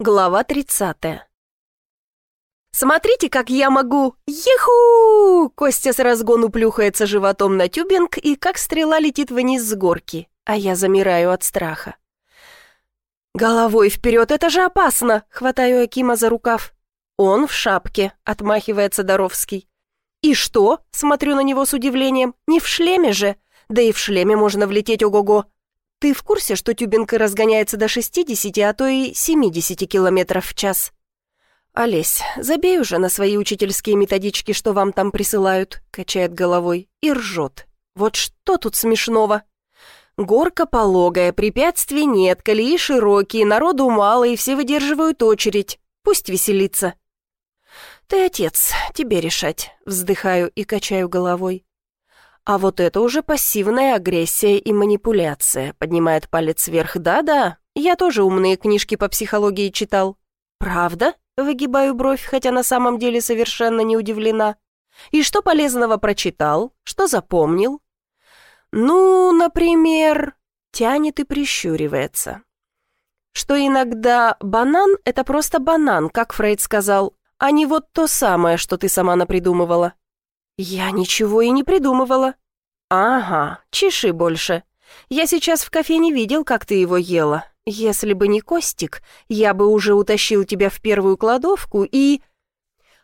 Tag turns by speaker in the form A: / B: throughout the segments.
A: Глава 30. «Смотрите, как я могу! Еху!» Костя с разгону плюхается животом на тюбинг и как стрела летит вниз с горки, а я замираю от страха. «Головой вперед, это же опасно!» — хватаю Акима за рукав. «Он в шапке», — отмахивается Доровский. «И что?» — смотрю на него с удивлением. «Не в шлеме же! Да и в шлеме можно влететь ого-го!» Ты в курсе, что тюбинг разгоняется до 60, а то и 70 километров в час? Олесь, забей уже на свои учительские методички, что вам там присылают, качает головой и ржет. Вот что тут смешного? Горка пологая, препятствий нет, колеи широкие, народу мало и все выдерживают очередь. Пусть веселится. Ты отец, тебе решать, вздыхаю и качаю головой. А вот это уже пассивная агрессия и манипуляция, поднимает палец вверх. Да-да, я тоже умные книжки по психологии читал. Правда? Выгибаю бровь, хотя на самом деле совершенно не удивлена. И что полезного прочитал? Что запомнил? Ну, например, тянет и прищуривается. Что иногда банан — это просто банан, как Фрейд сказал, а не вот то самое, что ты сама напридумывала. «Я ничего и не придумывала». «Ага, чеши больше. Я сейчас в кафе не видел, как ты его ела. Если бы не Костик, я бы уже утащил тебя в первую кладовку и...»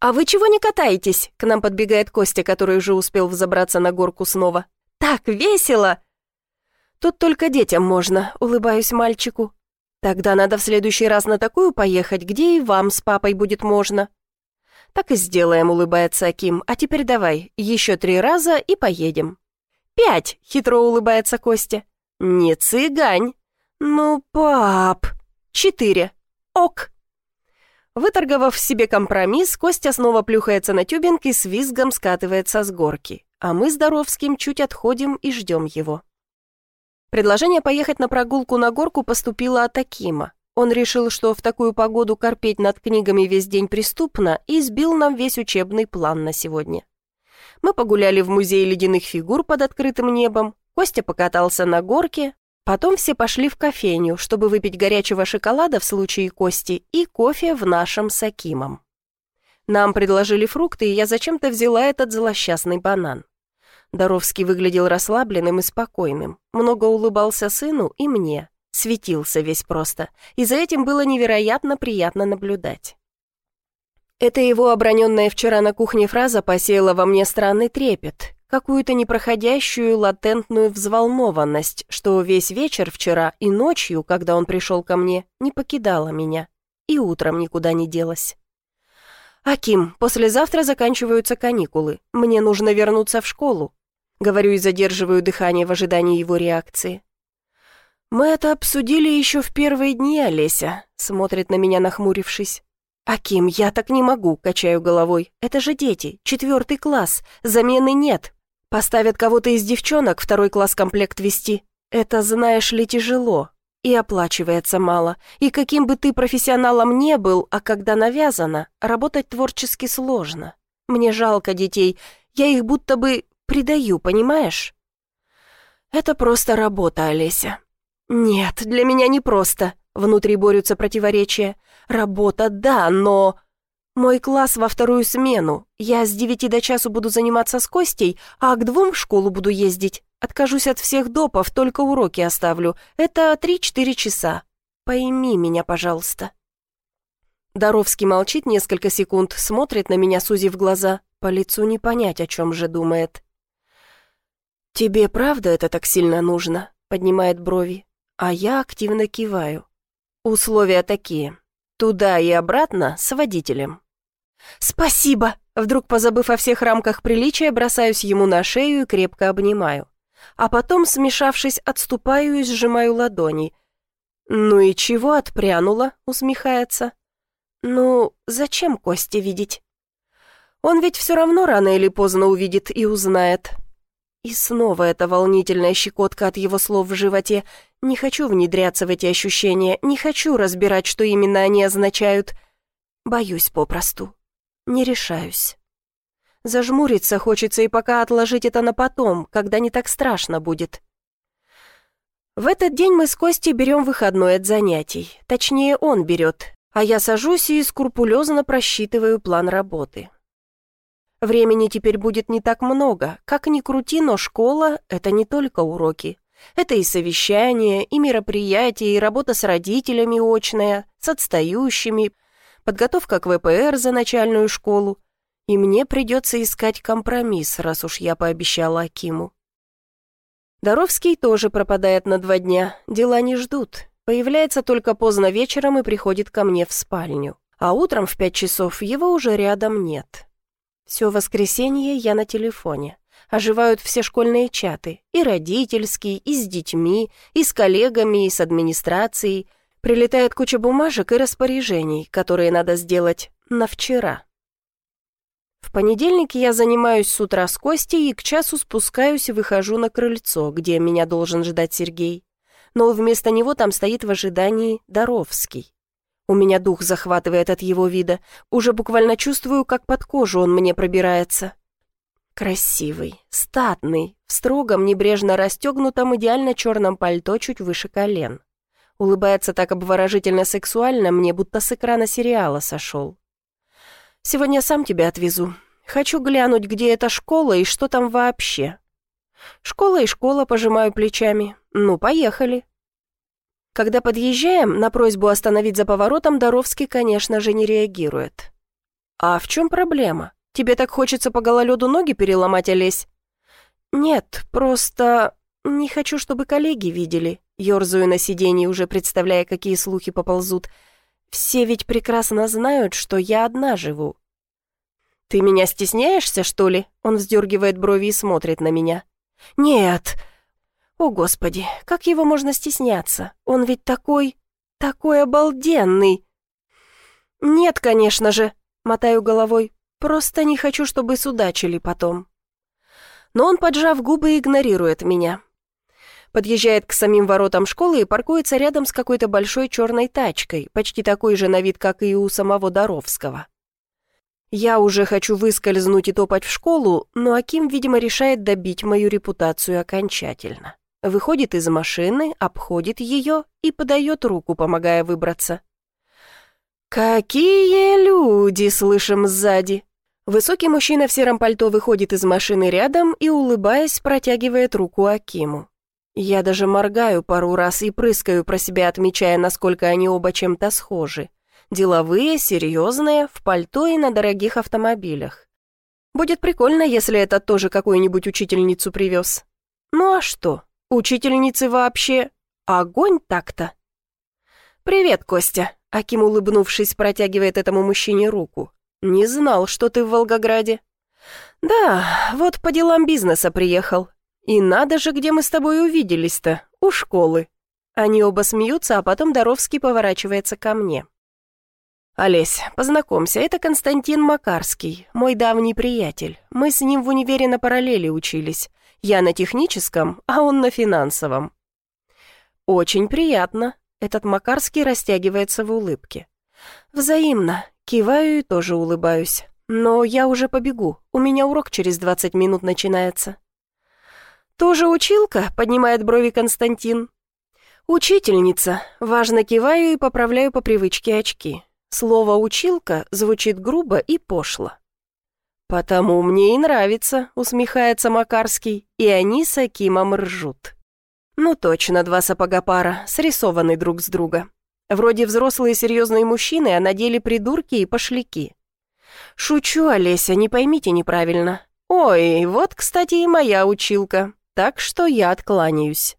A: «А вы чего не катаетесь?» К нам подбегает Костя, который уже успел взобраться на горку снова. «Так весело!» «Тут только детям можно», — улыбаюсь мальчику. «Тогда надо в следующий раз на такую поехать, где и вам с папой будет можно». «Так и сделаем», — улыбается Аким. «А теперь давай, еще три раза и поедем». «Пять!» — хитро улыбается Костя. «Не цыгань!» «Ну, пап!» «Четыре!» «Ок!» Выторговав себе компромисс, Костя снова плюхается на тюбинг и с визгом скатывается с горки, а мы с Доровским чуть отходим и ждем его. Предложение поехать на прогулку на горку поступило от Акима. Он решил, что в такую погоду корпеть над книгами весь день преступно, и сбил нам весь учебный план на сегодня. Мы погуляли в музее ледяных фигур под открытым небом, Костя покатался на горке, потом все пошли в кофейню, чтобы выпить горячего шоколада в случае Кости и кофе в нашем с Акимом. Нам предложили фрукты, и я зачем-то взяла этот злосчастный банан. Доровский выглядел расслабленным и спокойным, много улыбался сыну и мне, светился весь просто, и за этим было невероятно приятно наблюдать. Эта его оброненная вчера на кухне фраза посеяла во мне странный трепет, какую-то непроходящую латентную взволнованность, что весь вечер вчера и ночью, когда он пришел ко мне, не покидала меня, и утром никуда не делась. «Аким, послезавтра заканчиваются каникулы, мне нужно вернуться в школу», говорю и задерживаю дыхание в ожидании его реакции. «Мы это обсудили еще в первые дни, Олеся», — смотрит на меня, нахмурившись. «Аким, я так не могу», — качаю головой. «Это же дети, четвертый класс, замены нет. Поставят кого-то из девчонок второй класс комплект вести. Это, знаешь ли, тяжело. И оплачивается мало. И каким бы ты профессионалом не был, а когда навязано, работать творчески сложно. Мне жалко детей, я их будто бы предаю, понимаешь?» «Это просто работа, Олеся. «Нет, для меня не просто. Внутри борются противоречия. Работа, да, но... Мой класс во вторую смену. Я с девяти до часу буду заниматься с Костей, а к двум в школу буду ездить. Откажусь от всех допов, только уроки оставлю. Это три-четыре часа. Пойми меня, пожалуйста». Доровский молчит несколько секунд, смотрит на меня, сузив глаза. По лицу не понять, о чем же думает. «Тебе правда это так сильно нужно?» — поднимает брови. А я активно киваю. Условия такие. Туда и обратно с водителем. «Спасибо!» Вдруг, позабыв о всех рамках приличия, бросаюсь ему на шею и крепко обнимаю. А потом, смешавшись, отступаю и сжимаю ладони. «Ну и чего отпрянула?» — усмехается. «Ну, зачем Косте видеть?» «Он ведь все равно рано или поздно увидит и узнает». И снова эта волнительная щекотка от его слов в животе. Не хочу внедряться в эти ощущения, не хочу разбирать, что именно они означают. Боюсь попросту. Не решаюсь. Зажмуриться хочется и пока отложить это на потом, когда не так страшно будет. В этот день мы с Костей берем выходной от занятий. Точнее, он берет. А я сажусь и скрупулезно просчитываю план работы. Времени теперь будет не так много. Как ни крути, но школа — это не только уроки. Это и совещания, и мероприятия, и работа с родителями очная, с отстающими, подготовка к ВПР за начальную школу. И мне придется искать компромисс, раз уж я пообещала Акиму. Доровский тоже пропадает на два дня, дела не ждут. Появляется только поздно вечером и приходит ко мне в спальню. А утром в пять часов его уже рядом нет. Все воскресенье я на телефоне. Оживают все школьные чаты. И родительские, и с детьми, и с коллегами, и с администрацией. Прилетает куча бумажек и распоряжений, которые надо сделать на вчера. В понедельник я занимаюсь с утра с Костей и к часу спускаюсь и выхожу на крыльцо, где меня должен ждать Сергей но вместо него там стоит в ожидании Доровский. У меня дух захватывает от его вида, уже буквально чувствую, как под кожу он мне пробирается. Красивый, статный, в строгом, небрежно расстегнутом, идеально черном пальто чуть выше колен. Улыбается так обворожительно сексуально, мне будто с экрана сериала сошел. «Сегодня сам тебя отвезу. Хочу глянуть, где эта школа и что там вообще». «Школа и школа», пожимаю плечами. «Ну, поехали». Когда подъезжаем, на просьбу остановить за поворотом Доровский, конечно же, не реагирует. «А в чем проблема? Тебе так хочется по гололеду ноги переломать, Олесь?» «Нет, просто не хочу, чтобы коллеги видели». Ёрзаю на сиденье, уже представляя, какие слухи поползут. «Все ведь прекрасно знают, что я одна живу». «Ты меня стесняешься, что ли?» Он вздергивает брови и смотрит на меня. «Нет, о, Господи, как его можно стесняться? Он ведь такой... такой обалденный. Нет, конечно же, мотаю головой. Просто не хочу, чтобы судачили потом. Но он, поджав губы, игнорирует меня. Подъезжает к самим воротам школы и паркуется рядом с какой-то большой черной тачкой, почти такой же на вид, как и у самого Доровского. Я уже хочу выскользнуть и топать в школу, но Аким, видимо, решает добить мою репутацию окончательно выходит из машины, обходит ее и подает руку, помогая выбраться. «Какие люди!» — слышим сзади. Высокий мужчина в сером пальто выходит из машины рядом и, улыбаясь, протягивает руку Акиму. Я даже моргаю пару раз и прыскаю про себя, отмечая, насколько они оба чем-то схожи. Деловые, серьезные, в пальто и на дорогих автомобилях. Будет прикольно, если это тоже какую-нибудь учительницу привез. Ну а что? Учительницы вообще огонь так-то. «Привет, Костя», — Аким, улыбнувшись, протягивает этому мужчине руку. «Не знал, что ты в Волгограде». «Да, вот по делам бизнеса приехал. И надо же, где мы с тобой увиделись-то, у школы». Они оба смеются, а потом Доровский поворачивается ко мне. «Олесь, познакомься, это Константин Макарский, мой давний приятель. Мы с ним в универе на параллели учились. Я на техническом, а он на финансовом». «Очень приятно», — этот Макарский растягивается в улыбке. «Взаимно», — киваю и тоже улыбаюсь. «Но я уже побегу, у меня урок через 20 минут начинается». «Тоже училка?» — поднимает брови Константин. «Учительница». Важно киваю и поправляю по привычке очки. Слово «училка» звучит грубо и пошло. «Потому мне и нравится», — усмехается Макарский, и они с Акимом ржут. Ну точно, два сапога пара, срисованы друг с друга. Вроде взрослые серьезные мужчины, а на деле придурки и пошляки. Шучу, Олеся, не поймите неправильно. Ой, вот, кстати, и моя училка, так что я откланяюсь.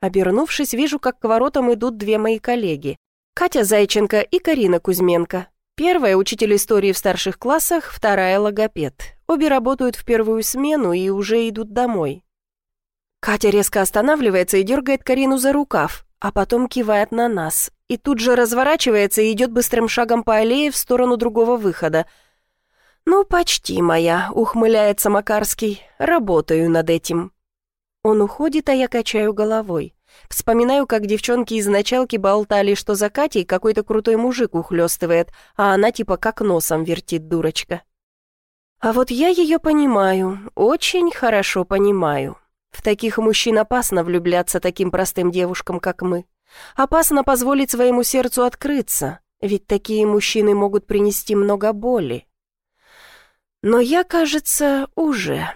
A: Обернувшись, вижу, как к воротам идут две мои коллеги. Катя Зайченко и Карина Кузьменко. Первая – учитель истории в старших классах, вторая – логопед. Обе работают в первую смену и уже идут домой. Катя резко останавливается и дергает Карину за рукав, а потом кивает на нас. И тут же разворачивается и идет быстрым шагом по аллее в сторону другого выхода. «Ну, почти моя», — ухмыляется Макарский. «Работаю над этим». Он уходит, а я качаю головой. Вспоминаю, как девчонки из началки болтали, что за Катей какой-то крутой мужик ухлёстывает, а она типа как носом вертит дурочка. А вот я ее понимаю, очень хорошо понимаю. В таких мужчин опасно влюбляться таким простым девушкам, как мы. Опасно позволить своему сердцу открыться. Ведь такие мужчины могут принести много боли. Но я, кажется, уже...